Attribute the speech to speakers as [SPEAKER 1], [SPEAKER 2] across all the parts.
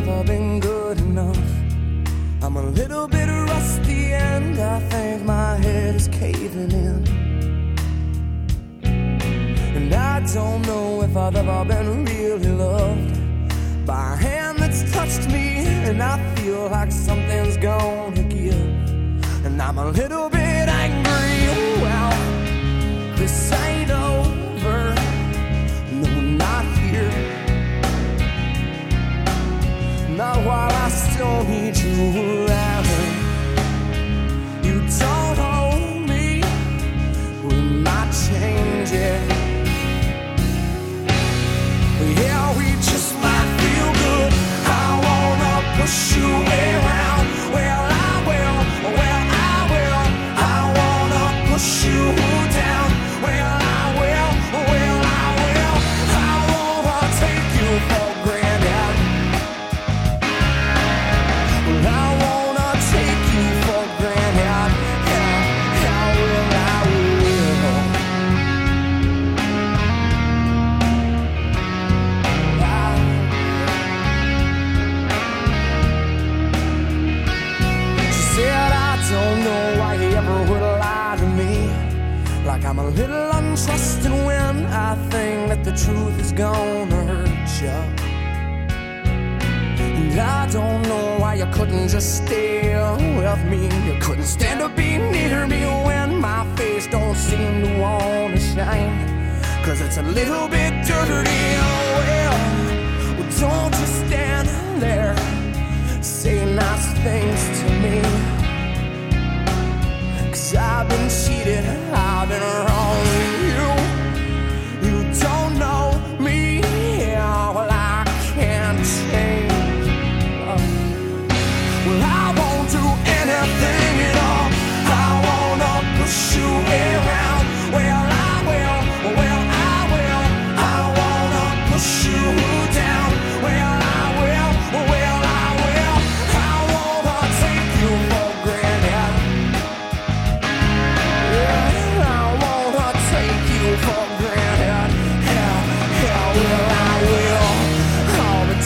[SPEAKER 1] ever been good enough. I'm a little bit rusty and I think my head is caving in. And I don't know if I've ever been really loved by a hand that's touched me. And I feel like something's gonna give. And I'm a little bit still need you around. You don't hold me. Yeah, we just might feel good. I wanna push you Like I'm a little untrusting when I think that the truth is gonna hurt you. And I don't know why you couldn't just stay with me. You couldn't stand to be near me when my face don't seem to wanna shine. Cause it's a little bit dirty. Oh, well, well, don't just stand there. Say nice things to me. Cause I've been cheated,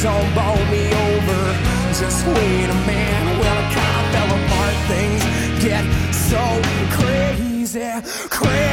[SPEAKER 1] don't bowl me over. Just wait a minute. crazy.